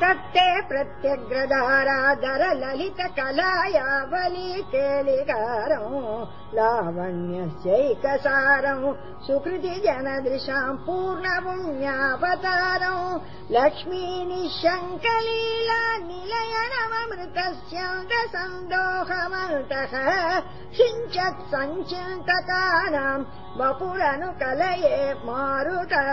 तत्ते प्रत्यग्रदारादरललितकलायावली ललित कलायावली केलिकारौ लावण्यस्यैकसारम् सुकृति जनदृशाम् दृशाम् पूर्णभुण्यावतारौ लक्ष्मीनिशङ्क लीला सन्दोहमन्तः किञ्चत् सञ्चिन्तकानाम् वपुरनुकलये मारुतगरनाथ।